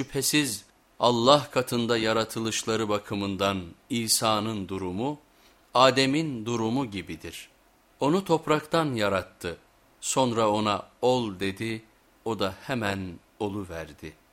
Şüphesiz Allah katında yaratılışları bakımından İsa'nın durumu, Adem'in durumu gibidir. Onu topraktan yarattı, sonra ona ol dedi, o da hemen olu verdi.''